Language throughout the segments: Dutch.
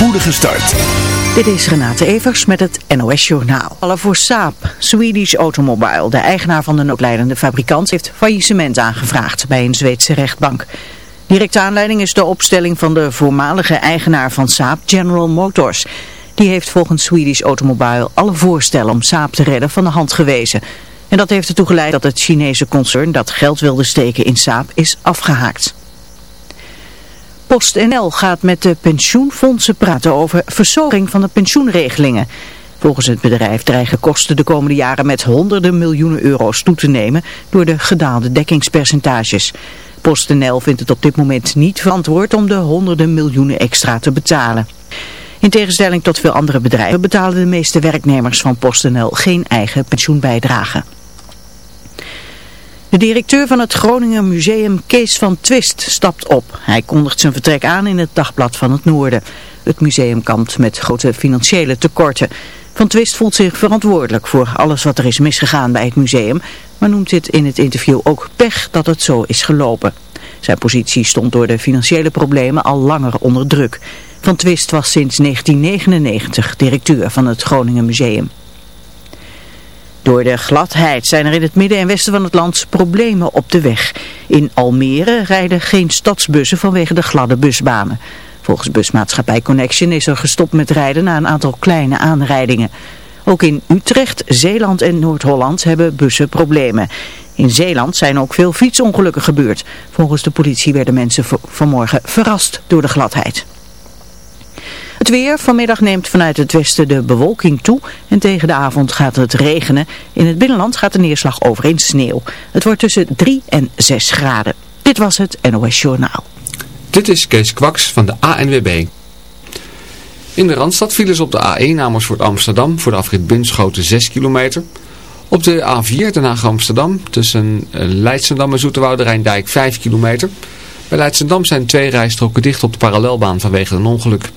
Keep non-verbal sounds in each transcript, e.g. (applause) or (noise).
spoedige start. Dit is Renate Evers met het NOS Journaal. Alle voor Saab, Swedish Automobile, de eigenaar van de noodlijdende fabrikant, heeft faillissement aangevraagd bij een Zweedse rechtbank. Directe aanleiding is de opstelling van de voormalige eigenaar van Saab, General Motors. Die heeft volgens Swedish Automobile alle voorstellen om Saab te redden van de hand gewezen. En dat heeft ertoe geleid dat het Chinese concern dat geld wilde steken in Saab is afgehaakt. PostNL gaat met de pensioenfondsen praten over verzorging van de pensioenregelingen. Volgens het bedrijf dreigen kosten de komende jaren met honderden miljoenen euro's toe te nemen door de gedaalde dekkingspercentages. PostNL vindt het op dit moment niet verantwoord om de honderden miljoenen extra te betalen. In tegenstelling tot veel andere bedrijven betalen de meeste werknemers van PostNL geen eigen pensioenbijdrage. De directeur van het Groningen Museum Kees van Twist stapt op. Hij kondigt zijn vertrek aan in het Dagblad van het Noorden. Het museum kampt met grote financiële tekorten. Van Twist voelt zich verantwoordelijk voor alles wat er is misgegaan bij het museum, maar noemt dit in het interview ook pech dat het zo is gelopen. Zijn positie stond door de financiële problemen al langer onder druk. Van Twist was sinds 1999 directeur van het Groningen Museum. Door de gladheid zijn er in het midden en westen van het land problemen op de weg. In Almere rijden geen stadsbussen vanwege de gladde busbanen. Volgens busmaatschappij Connection is er gestopt met rijden na een aantal kleine aanrijdingen. Ook in Utrecht, Zeeland en Noord-Holland hebben bussen problemen. In Zeeland zijn ook veel fietsongelukken gebeurd. Volgens de politie werden mensen vanmorgen verrast door de gladheid. Het weer, vanmiddag neemt vanuit het westen de bewolking toe en tegen de avond gaat het regenen. In het binnenland gaat de neerslag over in sneeuw. Het wordt tussen 3 en 6 graden. Dit was het NOS Journaal. Dit is Kees Kwaks van de ANWB. In de Randstad vielen ze op de A1 Amersfoort Amsterdam voor de afrit Bunschoten 6 kilometer. Op de A4 Den Haag Amsterdam tussen eh, Leidsendam en Zoeterwoude Rijndijk 5 kilometer. Bij Leidsendam zijn twee rijstroken dicht op de parallelbaan vanwege een ongeluk.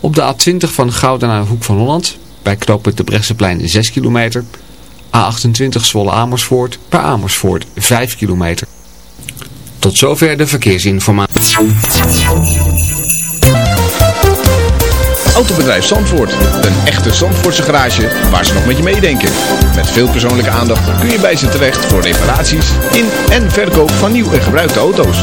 Op de A20 van Gouda naar Hoek van Holland, bij knooppunt de Brechtseplein 6 kilometer. A28 Zwolle Amersfoort, bij Amersfoort 5 kilometer. Tot zover de verkeersinformatie. Autobedrijf Zandvoort, een echte Zandvoortse garage waar ze nog met je meedenken. Met veel persoonlijke aandacht kun je bij ze terecht voor reparaties in en verkoop van nieuw en gebruikte auto's.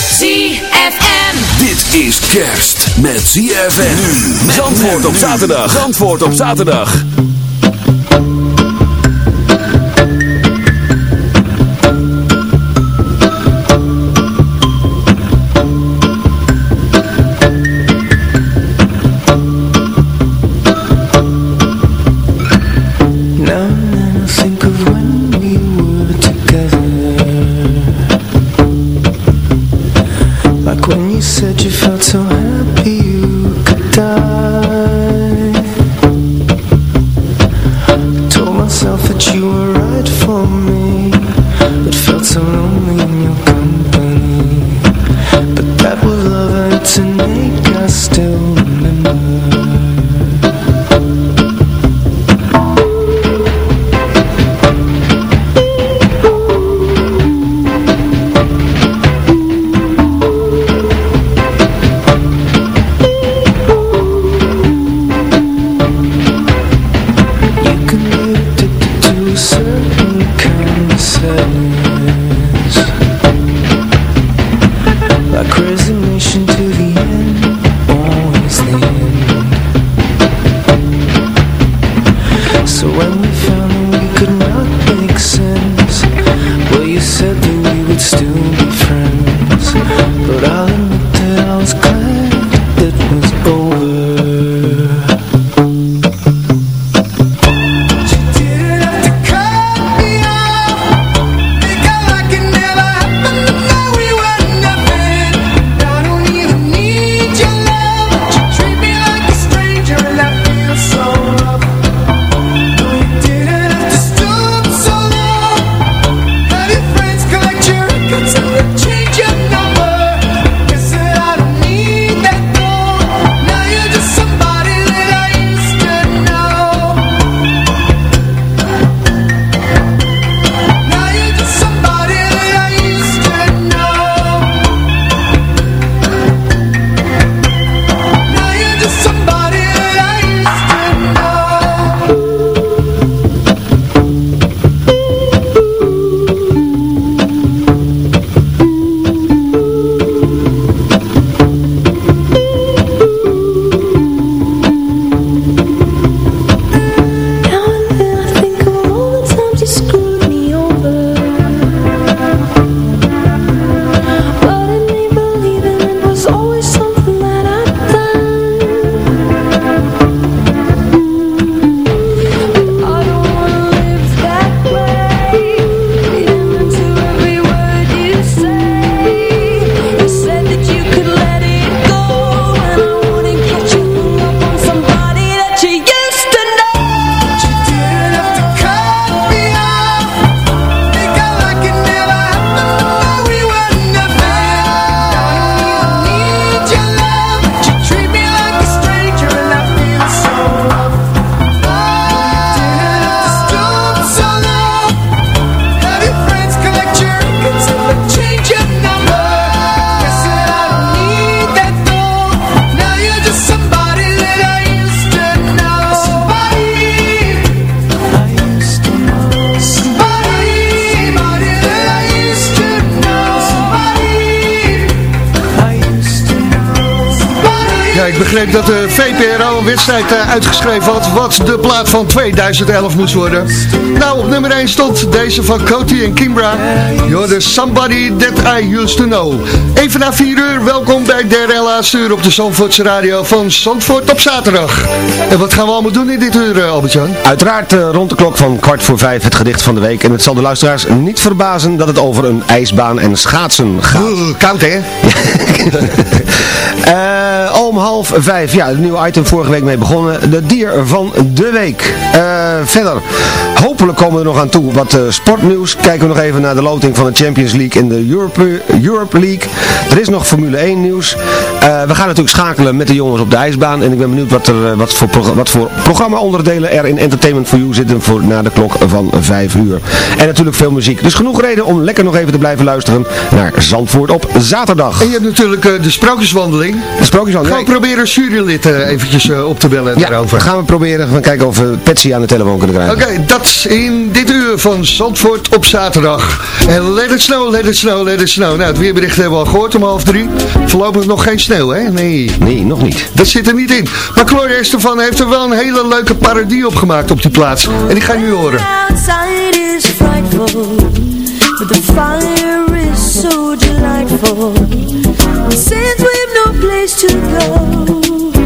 ZFM. Dit is kerst met ZFM. Nu. Zandvoort op zaterdag. Zandvoort op zaterdag. Uh, uitgeschreven had wat de plaat van 2011 moest worden. Nou, op nummer 1 stond deze van Coty en Kimbra. You're the somebody that I used to know. Even na 4 uur, welkom bij derde laatste uur op de Zandvoortse radio van Zandvoort op zaterdag. En wat gaan we allemaal doen in dit uur, uh, Albert-Jan? Uiteraard uh, rond de klok van kwart voor vijf het gedicht van de week. En het zal de luisteraars niet verbazen dat het over een ijsbaan en schaatsen gaat. Oeh, koud hè? uh, (laughs) om half vijf, ja, een nieuwe item vorige week mee begonnen. De dier van de week. Uh, verder, hopelijk komen we er nog aan toe wat uh, sportnieuws. Kijken we nog even naar de loting van de Champions League in de Europe, Europe League. Er is nog Formule 1 nieuws. we gaan natuurlijk schakelen met de jongens op de ijsbaan. En ik ben benieuwd wat, er, wat voor, wat voor programma-onderdelen er in Entertainment for You zitten voor na de klok van vijf uur. En natuurlijk veel muziek. Dus genoeg reden om lekker nog even te blijven luisteren naar Zandvoort op zaterdag. En je hebt natuurlijk de sprookjeswandeling. De sprookjeswandeling. Gaan we proberen jurylid uh, eventjes uh, op te bellen ja, daarover. gaan we proberen. We gaan kijken of we Patsy aan de telefoon kunnen krijgen. Oké, okay, dat in dit uur van Zandvoort op zaterdag. En let it snow, let it snow, let it snow. Nou, het weerbericht hebben we al gehoord om half drie. Voorlopig nog geen sneeuw, hè? Nee. Nee, nog niet. Dat zit er niet in. Maar Gloria Estefan heeft er wel een hele leuke parodie op gemaakt op die plaats. En die ga je nu horen. Outside is frightful, but the fire is so delightful. Since we've no place to go,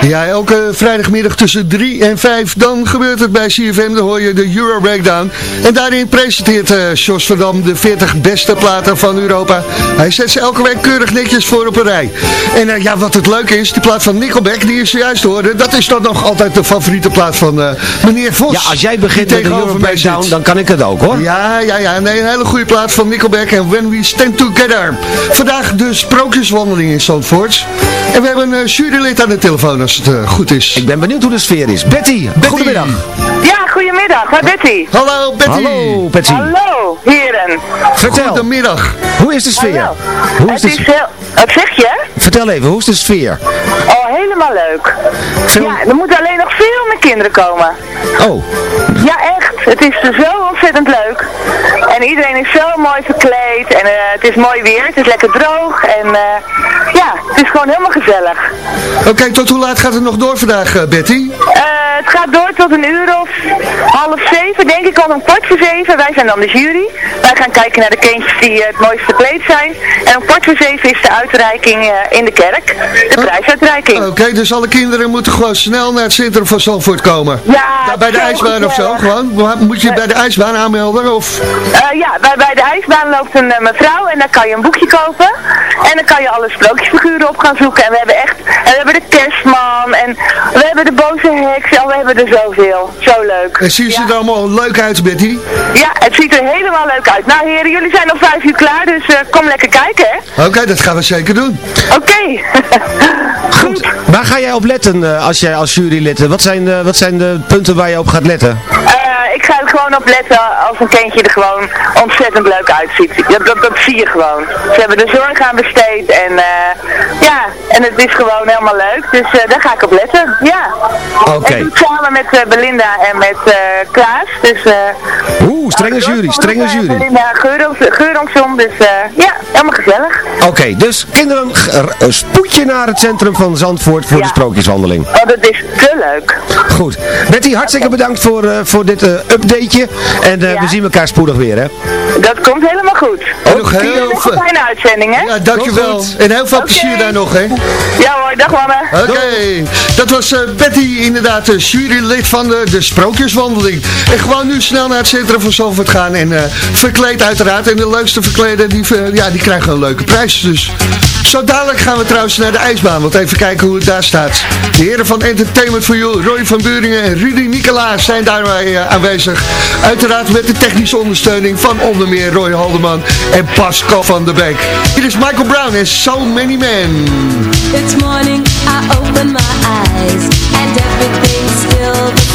Ja, elke vrijdagmiddag tussen 3 en 5, dan gebeurt het bij CFM, dan hoor je de Euro Breakdown. En daarin presenteert uh, Jos Verdam de 40 beste platen van Europa. Hij zet ze elke week keurig netjes voor op een rij. En uh, ja, wat het leuke is, die plaat van Nickelback, die is zojuist hoorde, dat is dan nog altijd de favoriete plaat van uh, meneer Vos. Ja, als jij begint met de Euro Breakdown, dan kan ik het ook hoor. Ja, ja, ja. Nee, een hele goede plaat van Nickelback en When We Stand Together. Vandaag de sprookjeswandeling in Zandvoort. En we hebben een jurylid aan de telefoon als het eh, goed is. Ik ben benieuwd hoe de sfeer is. Betty, goedemiddag. Ja, goedemiddag. Waar Betty? Hallo Betty. Hallo Betty. Hallo, heren. Vertel, Goedemiddag. hoe is de sfeer? Hallo. Hoe is Het de is sfeer? heel... Wat zeg je? Vertel even, hoe is de sfeer? Oh, helemaal leuk. Veel- Ja, er moeten alleen nog veel meer kinderen komen. Oh, Ja, echt. Het is zo ontzettend leuk. En iedereen is zo mooi verkleed. En eh, het is mooi weer. Het is lekker droog. En eh, ja, het is gewoon helemaal gezellig. Oké, tot hoe laat gaat het nog door vandaag eh, Betty? Het gaat door tot een uur of half zeven, denk ik al een kwart voor zeven. Wij zijn dan de jury. Wij gaan kijken naar de kindjes die het mooist verkleed zijn. En om kwart voor zeven is de uitreiking in de kerk. De prijsuitreiking. Oké, dus alle kinderen moeten gewoon snel naar het centrum van Zandvoort komen. Ja, Daar bij de ijsbaan of zo, gewoon? Moet je bij de ijsbaan aanmelden? Of... Eh, ja, bij, bij de ijsbaan loopt een eh, mevrouw en dan kan je een boekje kopen. En dan kan je alle sprookjesfiguren op gaan zoeken. En we hebben echt, en we hebben de kerstman en we hebben de boze heks. En we hebben er zoveel. Zo leuk. En zien ze er allemaal leuk uit, Betty? Ja, het ziet er helemaal leuk uit. Nou heren, jullie zijn nog vijf uur klaar, dus eh, kom lekker kijken hè. Oké, dat gaan we zeker doen. Oké. (laughs) goed. Waar ga jij op letten eh, als jij als jurylid? eh, Wat zijn, de, wat zijn de punten waar je op gaat letten? Gewoon op letten als een kindje er gewoon ontzettend leuk uitziet. Dat, dat, dat zie je gewoon. Ze hebben er zorg aan besteed en eh, ja, en het is gewoon helemaal leuk. Dus eh, daar ga ik op letten, ja. Oké. En samen met eh, Belinda en met Klaas. Dus, Oeh, strenge jury, strenge jury. Belinda Geuronsson, dus ja, helemaal gezellig. Oké, dus kinderen, g- r- spoed je naar het centrum van Zandvoort voor de sprookjeswandeling. Oh, dat is te leuk. Goed. Betty, hartstikke bedankt voor, voor dit eh, En eh, we zien elkaar spoedig weer, hè? Dat komt helemaal goed. En nog heel veel... fijne uitzending, hè? Ja, dankjewel. En heel veel plezier daar nog, hè? Ja hoor, dag mannen. Oké, dat was eh, Betty, inderdaad, de jurylid van de, de Sprookjeswandeling. En gewoon nu snel naar het centrum van Zalvoort gaan en eh, verkleed uiteraard. En de leukste verkleden, die, eh, ja, die krijgen een leuke prijs. Dus zo dadelijk gaan we trouwens naar de ijsbaan, want even kijken hoe het daar staat. De heren van Entertainment for You, Roy van Buringen en Rudy Nicolaas zijn daarbij eh, aanwezig. Uiteraard met de technische ondersteuning van onder meer Roy Haldeman en Pascal van der Beek. Hier is Michael Brown en So Many Men. Morning I my eyes and still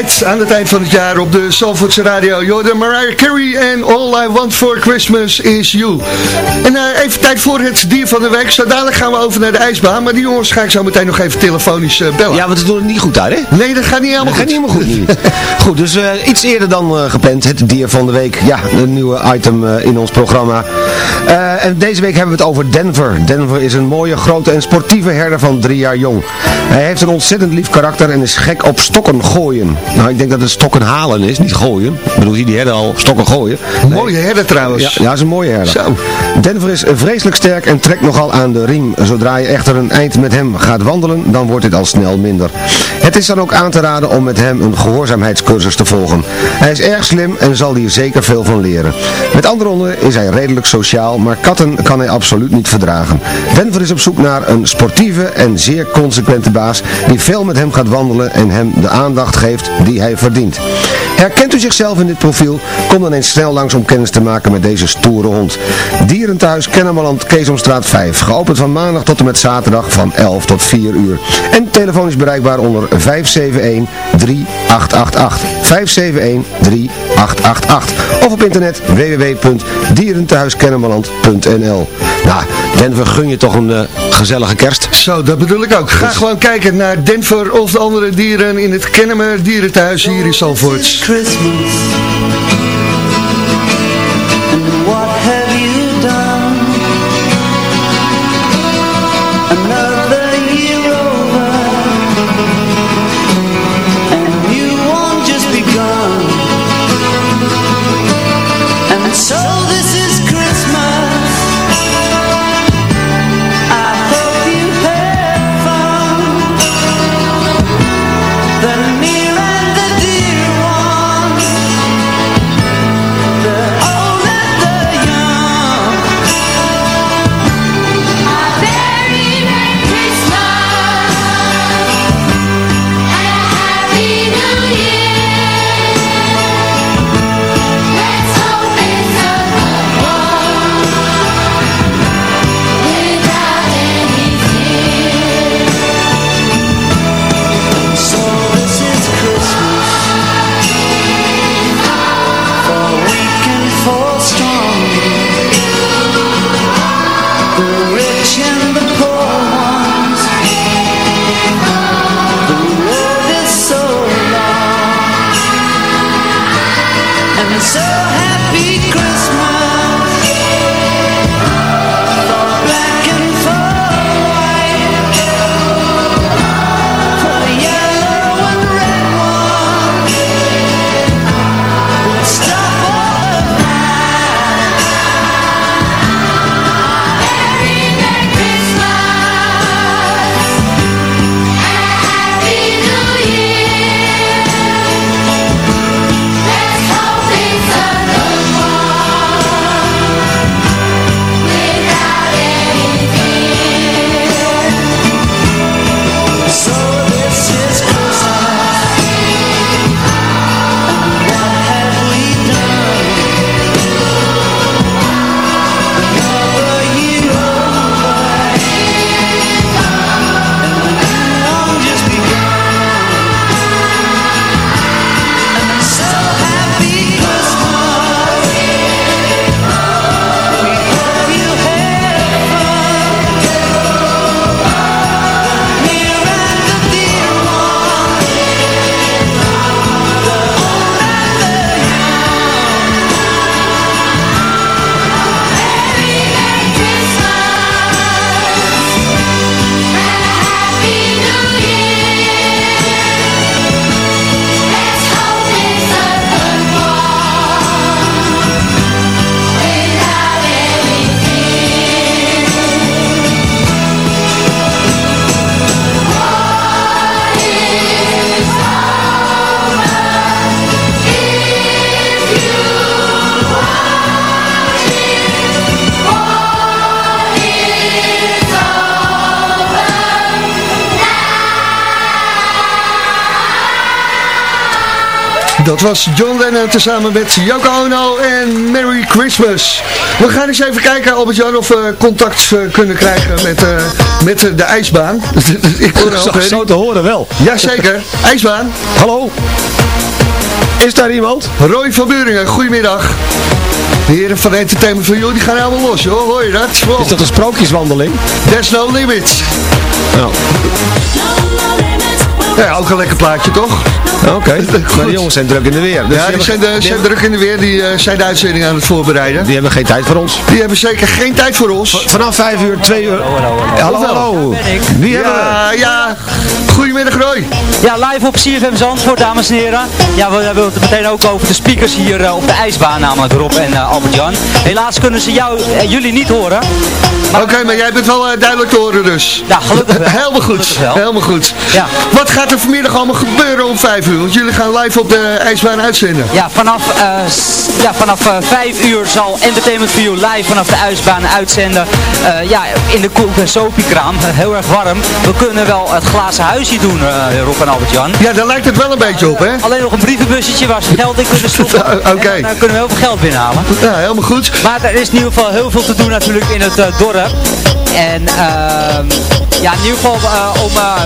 aan het eind van het jaar op de Zalvoortse Radio. Jordan Mariah Carey en All I Want For Christmas Is You. En uh, even tijd voor het dier van de week. Zo dadelijk gaan we over naar de ijsbaan. Maar die jongens ga ik zo meteen nog even telefonisch uh, bellen. Ja, want doen het niet goed daar, hè? Nee, dat gaat niet helemaal dat goed. gaat niet helemaal goed. (laughs) goed, dus uh, iets eerder dan gepland. Het dier van de week. Ja, een nieuwe item in ons programma. en deze week hebben we het over Denver. Denver is een mooie, grote en sportieve herder van drie jaar jong. Hij heeft een ontzettend lief karakter en is gek op stokken gooien. Nou, ik denk dat het stokken halen is, niet gooien. Ik bedoel, zie die herder al stokken gooien. Nee. Mooie herder trouwens. Ja, ja, is een mooie herder. Zo. Denver is vreselijk sterk en trekt nogal aan de riem. Zodra je echter een eind met hem gaat wandelen, dan wordt dit al snel minder. Het is dan ook aan te raden om met hem een gehoorzaamheidscursus te volgen. Hij is erg slim en zal hier zeker veel van leren. Met andere woorden is hij redelijk sociaal, maar katten kan hij absoluut niet verdragen. Denver is op zoek naar een sportieve en zeer consequente die veel met hem gaat wandelen en hem de aandacht geeft die hij verdient. Herkent u zichzelf in dit profiel? Kom dan eens snel langs om kennis te maken met deze stoere hond. Dierenthuis Kennemerland Keesomstraat 5. Geopend van maandag tot en met zaterdag van 11 tot 4 uur. En telefonisch bereikbaar onder 571-3888. 571-3888. Of op internet www.dierenthuiskennemerland.nl Nou, Denver gun je toch een uh, gezellige kerst. Zo, dat bedoel ik ook. Ga dus... gewoon kijken naar Denver of de andere dieren in het Kennemer Dierenthuis hier in Zalvoort. Christmas was John Lennon tezamen met Yoko Ono en Merry Christmas. We gaan eens even kijken, Albert-Jan, of we contact eh, kunnen krijgen met, eh, met eh, de ijsbaan. (laughs) Ik hoor Zo, zo te horen wel. Jazeker, ijsbaan. Hallo? Is daar iemand? Roy van Buringen, goedemiddag. De heren van Entertainment van jou, die gaan helemaal los, hoor. Hoor je dat? Wow. Is dat een sprookjeswandeling? There's no limits. Nou, Ja, ook een lekker plaatje, toch? Oké. (laughs) Maar de jongens zijn druk in de weer. Dus ja, die zijn, de, zijn druk in de weer. Die eh, zijn de uitzending aan het voorbereiden. Die hebben geen tijd voor ons. Die hebben zeker geen tijd voor ons. Vanaf 5 uur, 2 uur. Hallo, hallo. Wie hebben we? Ja, ja. Goedemiddag Roy. Ja, live op CFM Zandvoort, dames en heren. Ja, we hebben het meteen ook over de speakers hier eh, op de ijsbaan, namelijk Rob en eh, Albert-Jan. Helaas kunnen ze jou, eh, jullie niet horen. Oké, maar jij bent wel eh, duidelijk te horen dus. Ja, gelukkig wel. (laughs) Helemaal goed. Gelukkig wel. Helemaal goed. Ja. Wat gaat er vanmiddag allemaal gebeuren om 5 uur? Want jullie gaan live op de ijsbaan uitzenden. Ja, vanaf, eh, ja, vanaf eh, 5 uur zal Entertainment for You live vanaf de ijsbaan uitzenden. Eh, ja, in de koek en sopiekraam. Heel erg warm. We kunnen wel het glazen huisje doen, Rob en Albert-Jan. Ja, daar lijkt het wel een beetje op, hè? Alleen nog een brievenbussetje waar ze geld in kunnen stoppen. (laughs) Oké. Eh, kunnen we heel veel geld binnenhalen. Ja, helemaal goed. Maar er is in ieder geval heel veel te doen natuurlijk in het dorp. En ehm, ja, in ieder geval eh, om, eh,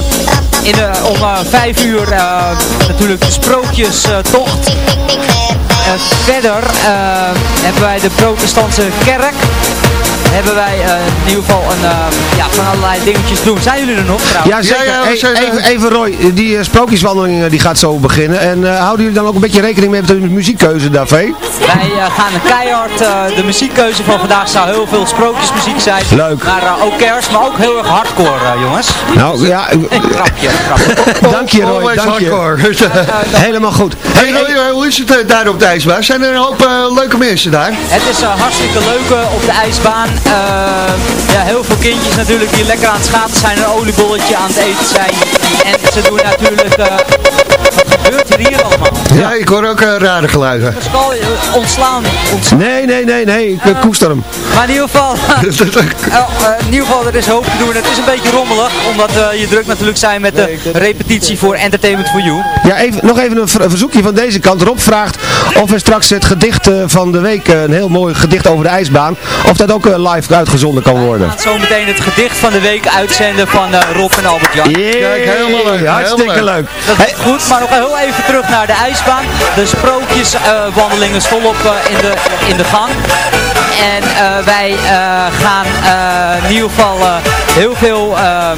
in, om eh, vijf uur natuurlijk de sprookjestocht. Verder hebben wij de protestantse kerk. Hebben wij eh, in ieder geval een, eh, ja, van allerlei dingetjes doen. Zijn jullie er nog trouwens? Ja, zeker. Ja, ja, we Hey, zijn, even, even Roy, die eh, sprookjeswandeling die gaat zo beginnen. En eh, houden jullie dan ook een beetje rekening mee met de muziekkeuze, Davé? Wij gaan keihard, eh, de muziekkeuze van vandaag zou heel veel sprookjesmuziek zijn. Leuk. Maar ook kerst, maar ook heel erg hardcore jongens. Nou, ja, (laughs) grapje, grapje. (laughs) dank je Roy, Always dank je. hardcore. (laughs) Helemaal goed. Hey Roy, eh, hoe is het daar op de ijsbaan? Zijn er een hoop leuke mensen daar? Het is hartstikke leuk op de ijsbaan. Eh, ja, heel veel kindjes natuurlijk die lekker aan het schaatsen zijn, een oliebolletje aan het eten zijn. En ze doen natuurlijk, eh, wat gebeurt er hier allemaal? Ja, ik hoor ook eh, rare geluiden. Pascal, ontslaan, ontslaan. Nee, nee, nee, nee, ik koester hem. Maar in ieder geval, (laughs) in ieder geval, er is hoop te doen. Het is een beetje rommelig, omdat eh, je druk natuurlijk zijn met de repetitie voor Entertainment for You. Ja, even, nog even een ver- verzoekje van deze kant. Rob vraagt of er straks het gedicht van de week, een heel mooi gedicht over de ijsbaan, of dat ook live uitgezonden kan worden. We gaan zo meteen het gedicht van de week uitzenden van eh, Rob en Albert-Jan. Kijk, helemaal leuk, Hartstikke helemaal leuk. Dat is goed, maar nog heel even terug naar de ijsbaan. De sprookjeswandelingen is volop eh, in, de, in de gang. En eh, wij eh, gaan eh, in ieder geval heel veel ehm,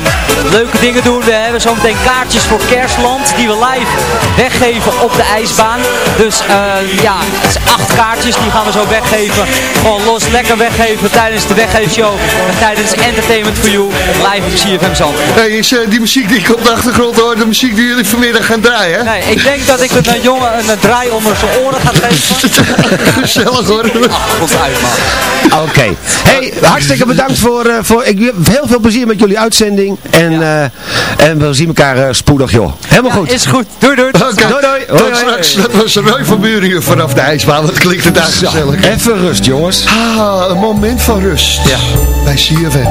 leuke dingen doen. We hebben zometeen kaartjes voor Kerstland die we live weggeven op de ijsbaan. Dus ja, het is acht kaartjes die gaan we zo weggeven. Gewoon los lekker weggeven tijdens de weggeefshow. En tijdens Entertainment for You live op CFM Zandvoort. Hey, is die muziek die ik op de achtergrond hoor, de muziek die jullie vanmiddag gaan draaien? hè? Nee, ik denk dat ik een jongen een, draai onder zijn oren ga geven. (laughs) Gezellig hoor. Uit, man. Oké. Hey, hartstikke bedankt voor, eh, voor ik heb heel veel plezier met jullie uitzending. En, eh, en we zien elkaar eh, spoedig, joh. Helemaal goed. Is goed. Doei, doei. Oké, Doei, doei. tot Hoi, hoi. straks. Dat was Roy van Buren hier vanaf de ijsbaan. Wat klinkt het daar gezellig. Even rust, jongens. Ah, een moment van rust. Ja. Bij CFM.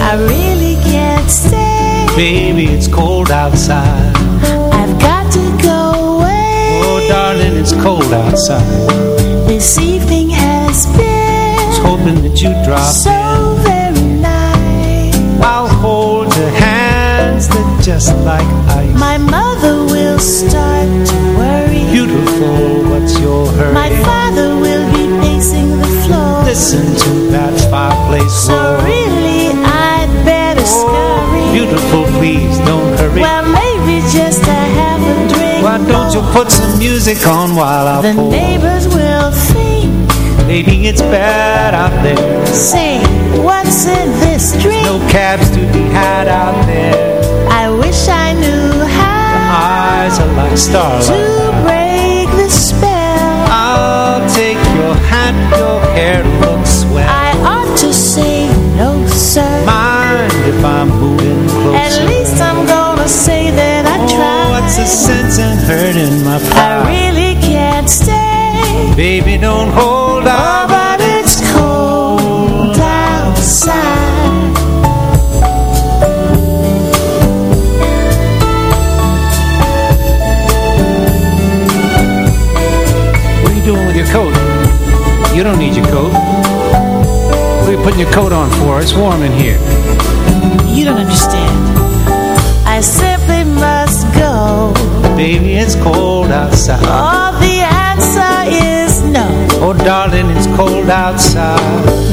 I really can't stay. Baby, it's cold outside. Cold outside. This evening has been Was hoping that you'd drop so in. very nice. I'll hold your hands, they're just like ice. My mother will start to worry. Beautiful, what's your hurry? My father will be pacing the floor. Listen to that fireplace So roar. really, I'd better scurry. Beautiful, please don't hurry. Well, maybe just to have a drink. Why don't you put some music on while I The pour? neighbors will think, Maybe it's bad out there. say, what's in this drink? No cabs to be had out there. I wish I knew how Eyes are like to break the spell. I'll take your hand, your hair looks swell. I ought to say no, sir. Mind if I'm moving closer? At least I'm gonna say that I tried lots of sense and hurting my pride. I really can't stay. Baby, don't hold on. Oh, but it's cold outside. What are you doing with your coat? You don't need your coat. What are you putting your coat on for? It's warm in here. You don't understand. Baby, it's cold outside. Oh, the answer is no. Oh, darling, it's cold outside.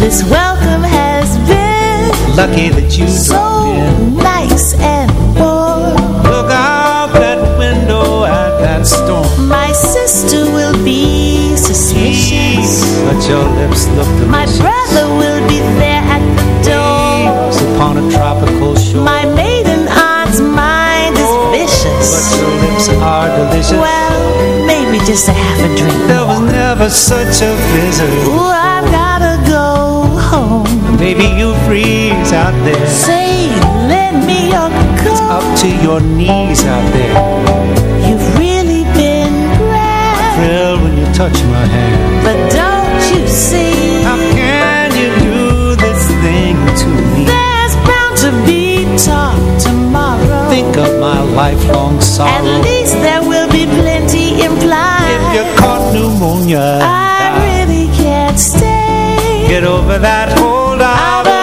This welcome has been Lucky that you so dropped in. nice and warm. Look out that window at that storm. My sister will be suspicious. But your lips look delicious. My brother will be there at the door. upon a tropical are. Well, maybe just a half a drink. there was never such a blizzard. Ooh, I've gotta go home. Baby, you freeze out there. Say, lend me your coat. It's Up to your knees out there. You've really been grand. I Thrill when you touch my hand. But don't you see? How can you do this thing to me? There's bound to be talk tomorrow. Think of my lifelong sorrow At least there will you caught pneumonia, I really can't stay. get over that hold Ah,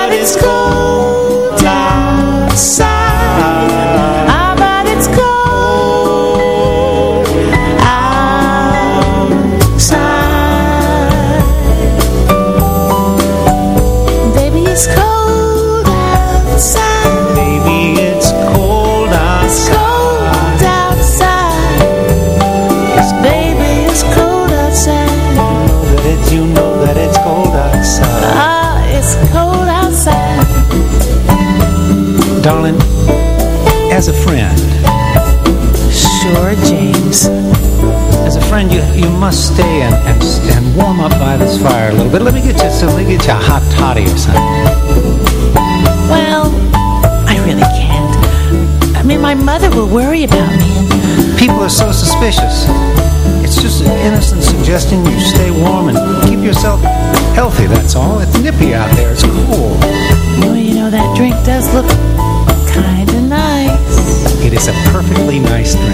as a friend, Sure, James. as a friend, you you must stay and, and and warm up by this fire a little bit. Let me get you so let me get you a hot toddy or something. Well, I really can't. I mean, my mother will worry about me. People are so suspicious. It's just an innocent suggestion you stay warm and keep yourself healthy. That's all. It's nippy out there. It's cool. Well, you know, that drink does look nice. It is a perfectly nice drink.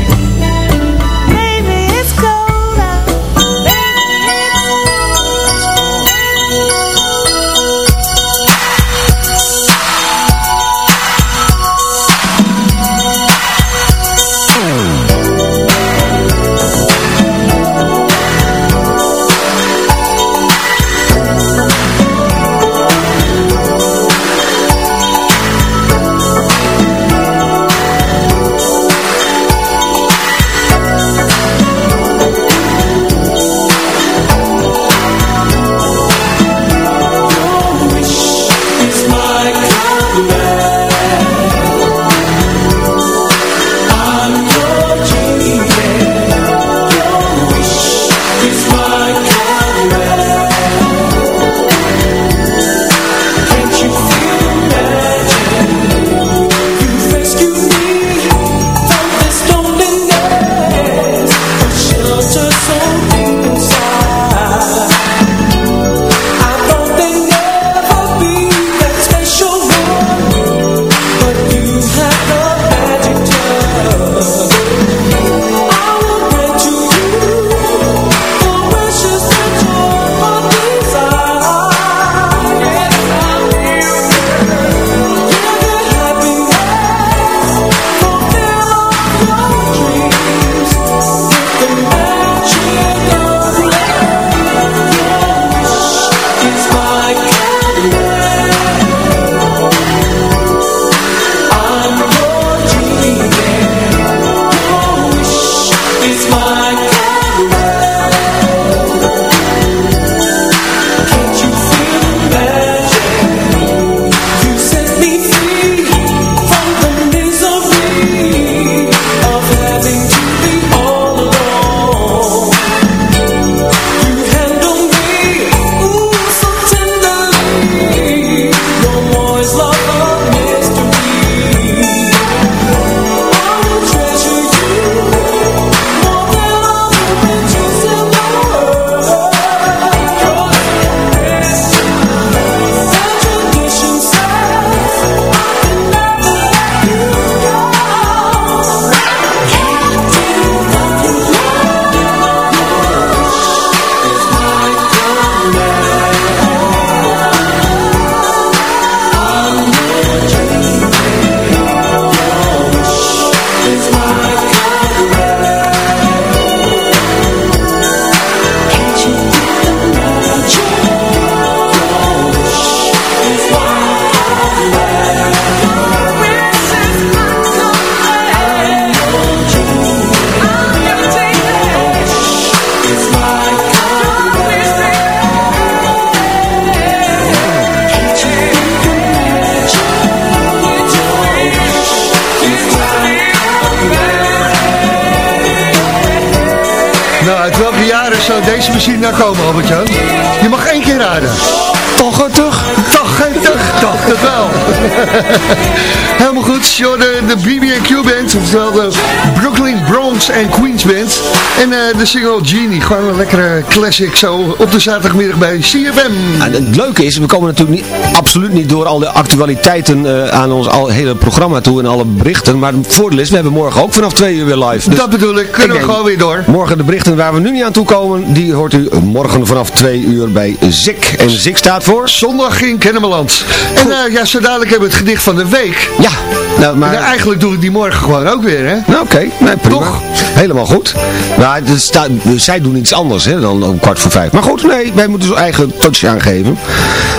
Classic zo op de zaterdagmiddag bij CFM. En het leuke is, we komen natuurlijk niet, absoluut niet door al de actualiteiten eh, aan ons al, hele programma toe en alle berichten. Maar het voordeel is, we hebben morgen ook vanaf twee uur weer live. Dus dat bedoel ik, kunnen we gewoon weer door. Morgen de berichten waar we nu niet aan toe komen, die hoort u morgen vanaf twee uur bij ZIK. En ZIK staat voor? Zondag in Kennemerland. En eh, ja, zo dadelijk hebben we het gedicht van de week. Ja, nou, maar... En, eigenlijk doe ik die morgen gewoon ook weer, hè? Nou, oké. Nee, prima. Helemaal goed. Maar het staat- zij doen iets anders hè, dan om kwart voor vijf. Maar goed, nee, wij moeten ons eigen touch aangeven.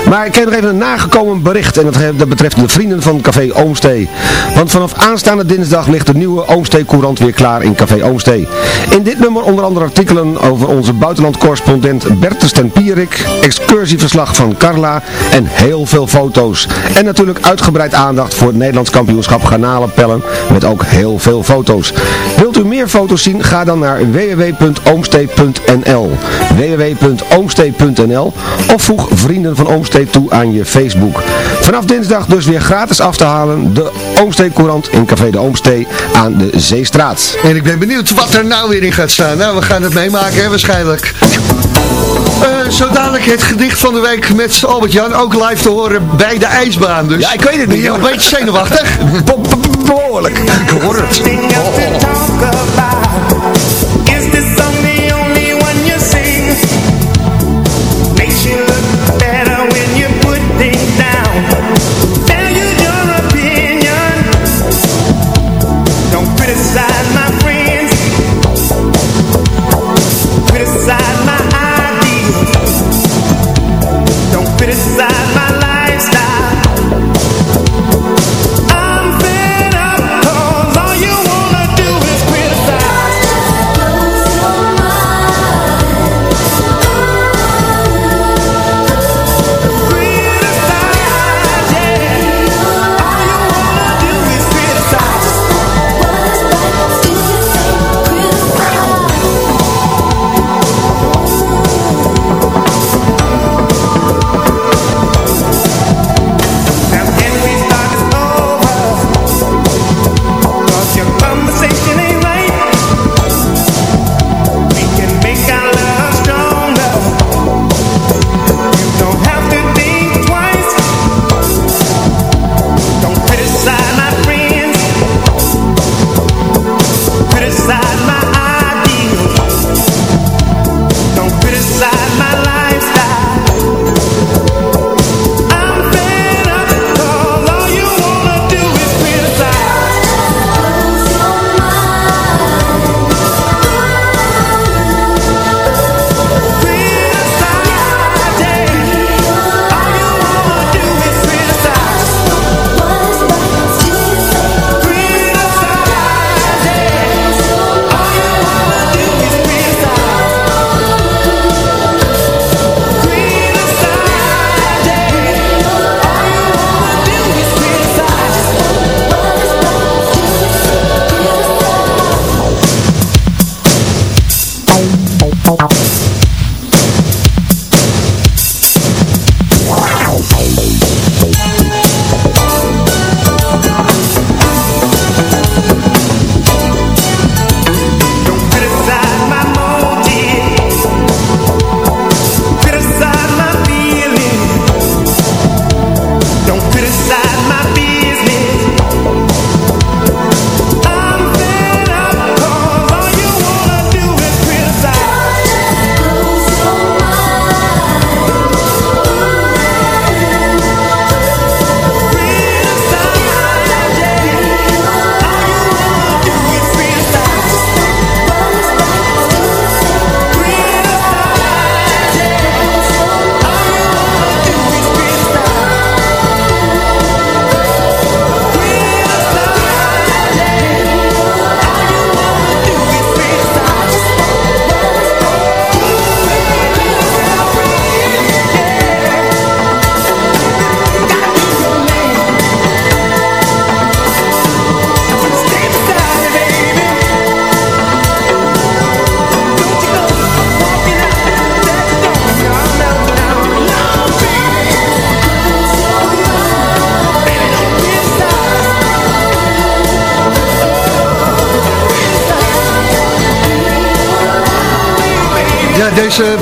Maar ik heb nog even een nagekomen bericht. En dat, betreft de vrienden van Café Oomstee. Want vanaf aanstaande dinsdag ligt de nieuwe Oomstee Courant weer klaar in Café Oomstee. In dit nummer onder andere artikelen over onze buitenlandcorrespondent Bertus ten Pierik. Excursieverslag van Carla. En heel veel foto's. En natuurlijk uitgebreid aandacht voor het Nederlands kampioenschap garnalenpellen. Met ook heel veel foto's. Wilt u meer foto's zien? Ga dan naar www.oomstee.nl www.oomstee.nl Of voeg vrienden van Oomstee toe aan je Facebook. Vanaf dinsdag dus weer gratis af te halen de Oomstee Courant in Café de Oomstee aan de Zeestraat. En ik ben benieuwd wat er nou weer in gaat staan. Nou, we gaan het meemaken, hè, waarschijnlijk. Eh, zo dadelijk het gedicht van de week met Albert-Jan. Ook live te horen bij de ijsbaan. Dus. Ja, ik weet het niet. Een beetje zenuwachtig? (laughs) Behoorlijk. Ik hoor het. Is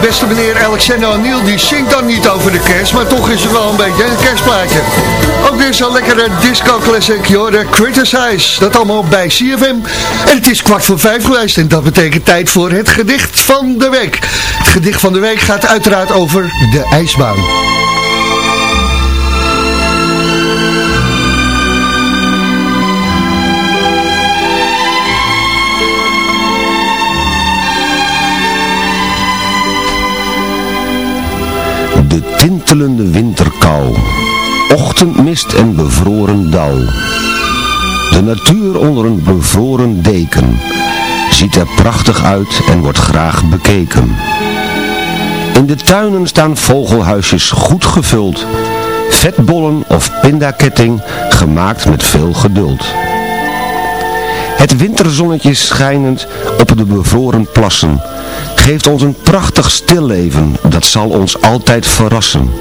beste meneer Alexander O'Neill, die zingt dan niet over de kerst, maar toch is het wel een beetje een kerstplaatje. Ook weer zo'n lekkere disco classic, joh, de Criticize. Dat allemaal bij CFM. En het is kwart voor vijf geweest en dat betekent tijd voor het gedicht van de week. Het gedicht van de week gaat uiteraard over de ijsbaan. De tintelende winterkou, ochtendmist en bevroren dauw. De natuur onder een bevroren deken, ziet er prachtig uit en wordt graag bekeken. In de tuinen staan vogelhuisjes goed gevuld, vetbollen of pindaketting gemaakt met veel geduld. Het winterzonnetje schijnend op de bevroren plassen geeft ons een prachtig stilleven, dat zal ons altijd verrassen.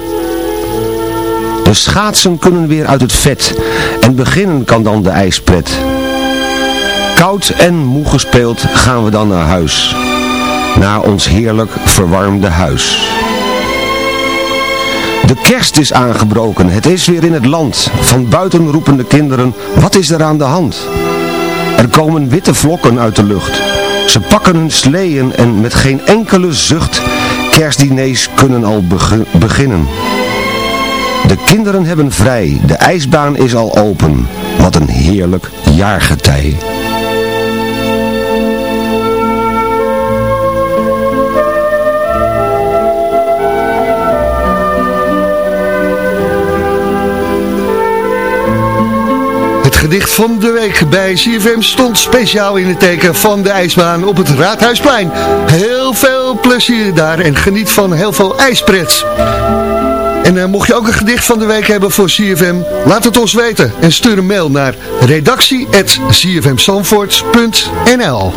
De schaatsen kunnen weer uit het vet en beginnen kan dan de ijspret. Koud en moe gespeeld gaan we dan naar huis, naar ons heerlijk verwarmde huis. De kerst is aangebroken, het is weer in het land. Van buiten roepen de kinderen, wat is er aan de hand? Er komen witte vlokken uit de lucht. Ze pakken hun sleeën en met geen enkele zucht kerstdiners kunnen al begi- beginnen. De kinderen hebben vrij, de ijsbaan is al open. Wat een heerlijk jaargetij. Gedicht van de week bij CFM stond speciaal in het teken van de ijsbaan op het Raadhuisplein. Heel veel plezier daar en geniet van heel veel ijsprets. En eh, mocht je ook een gedicht van de week hebben voor CFM, laat het ons weten en stuur een mail naar redactie.cfmzandvoort.nl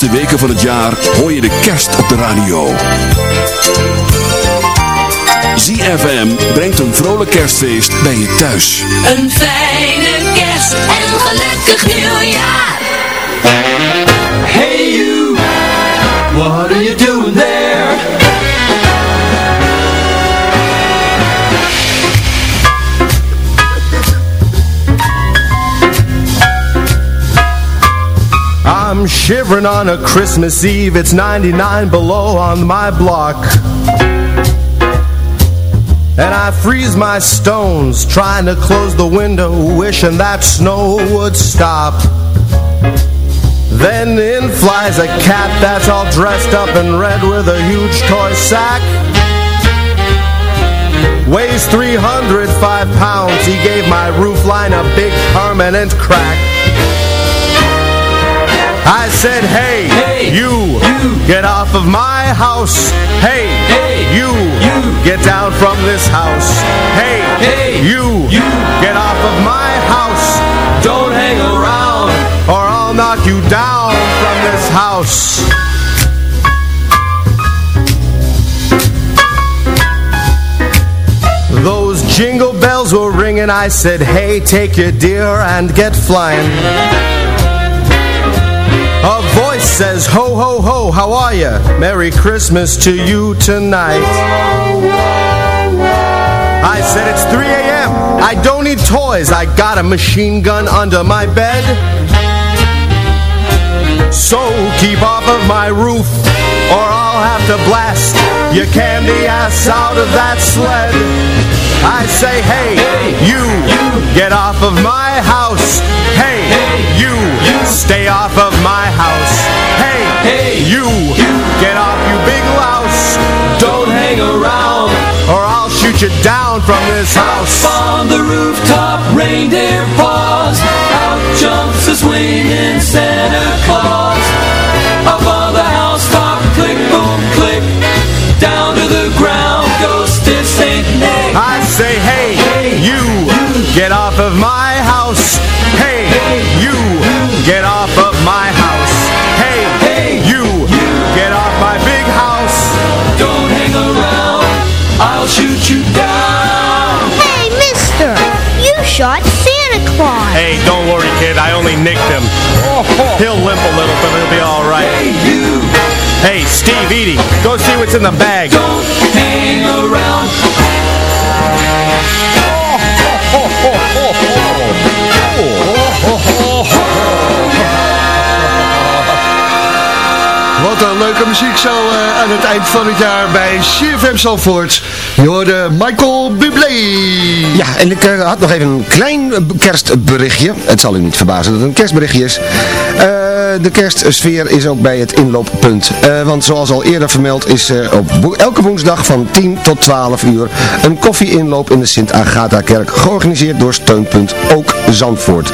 de laatste weken van het jaar hoor je de kerst op de radio. ZFM brengt een vrolijk kerstfeest bij je thuis. Een fijne kerst en een gelukkig nieuwjaar. Hey you, what are you doing there? I'm shivering on a Christmas Eve, it's 99 below on my block. And I freeze my stones, trying to close the window, wishing that snow would stop. Then in flies a cat that's all dressed up in red with a huge toy sack. Weighs 305 pounds, he gave my roof line a big permanent crack. I said, hey, Hey, you, you. get off of my house. Hey, Hey, you, you. get down from this house. Hey, Hey, you, you. get off of my house. Don't hang around. Or I'll knock you down from this house. Those jingle bells were ringing. I said, hey, take your deer and get flying. Says, ho, ho, ho, how are you? Merry Christmas to you tonight. I said, it's 3 a.m. I don't need toys. I got a machine gun under my bed. So keep off of my roof, or I'll have to blast your candy ass out of that sled. I say, hey, you, get off of my house. Hey, you, stay off of my house. Hey, you, get off, you big louse. Don't hang around. Or I'll shoot you down from this house. On the rooftop, reindeer paws. Out jumps a swinging Santa Hey, don't worry, kid. I only nicked him. He'll limp a little, but he'll be all right. Hey, Steve Eady, go see what's in the bag. don't hang around. Wat een leuke muziek zo eh, aan het eind van het jaar bij CFM Zalvoort. Je hoorde Michael Bublé. Ja, en ik eh, had nog even een klein eh, kerstberichtje. Het zal u niet verbazen dat het een kerstberichtje is. Eh, de kerstsfeer is ook bij het inlooppunt. Want zoals al eerder vermeld is op elke woensdag van 10 tot 12 uur een koffieinloop in de Sint-Agatha-kerk. Georganiseerd door Steunpunt Ook Zandvoort.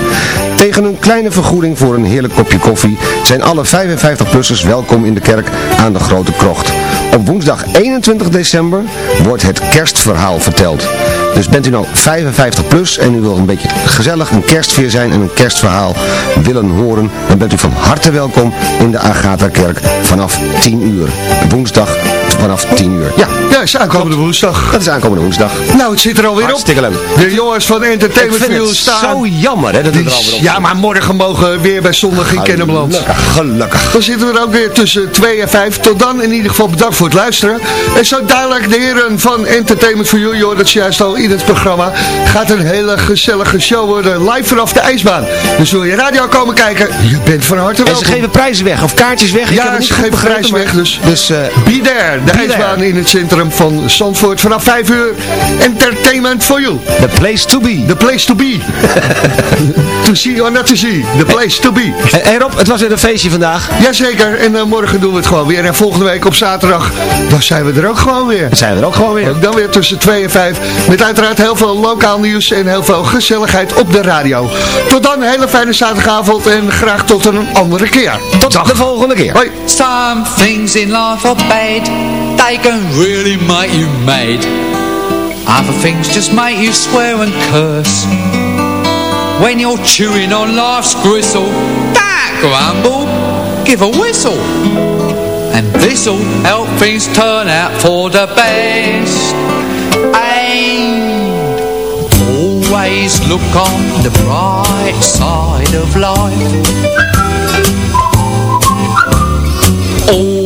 Tegen een kleine vergoeding voor een heerlijk kopje koffie zijn alle 55-plussers welkom in de kerk aan de Grote Krocht. Op woensdag 21 december wordt het kerstverhaal verteld. Dus bent u nou 55 plus en u wil een beetje gezellig een kerstfeer zijn en een kerstverhaal willen horen, dan bent u van harte welkom in de Agatha-kerk vanaf 10 uur. Woensdag vanaf 10 uur. Ja, Ja, is aankomende woensdag. dat is aankomende woensdag. Nou, het zit er alweer op. Hartstikke leuk. De jongens van Entertainment View staan. zo jammer hè, dat het er alweer op Ja, maar morgen mogen we weer bij Zondag in Kennemerland. Gelukkig, gelukkig. Dan zitten we er ook weer tussen 2 en 5. Tot dan in ieder geval bedankt voor het luisteren. En zo dadelijk de heren van Entertainment for You, joh, dat is juist al in het programma, gaat een hele gezellige show worden. Live vanaf de ijsbaan. Dus wil je radio komen kijken, je bent van harte En welkom. ze geven prijzen weg, of kaartjes weg. Ja, ze geven prijs weg, dus Dus Be there, de ijsbaan in het centrum van Zandvoort. Vanaf 5 uur, Entertainment for You. the place to be. The place to be. (laughs) to see or not to see. The place to be. En, en Rob, het was weer een feestje vandaag. Jazeker, en eh, morgen doen we het gewoon weer. En volgende week op zaterdag, dan zijn we er ook gewoon weer. Dan zijn we er ook gewoon weer. Ook dan weer tussen 2 en 5. Met uiteraard heel veel lokaal nieuws en heel veel gezelligheid op de radio. Tot dan, een hele fijne zaterdagavond en graag tot een andere keer. Tot de volgende keer. Hoi. Some things in life are bad, can really make you mad. Other things just make you swear and curse. When you're chewing on life's gristle, don't grumble, give a whistle. And this'll help things turn out for the best. Always look on the bright side of life. Always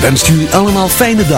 wenst jullie allemaal fijne dag.